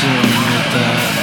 soon with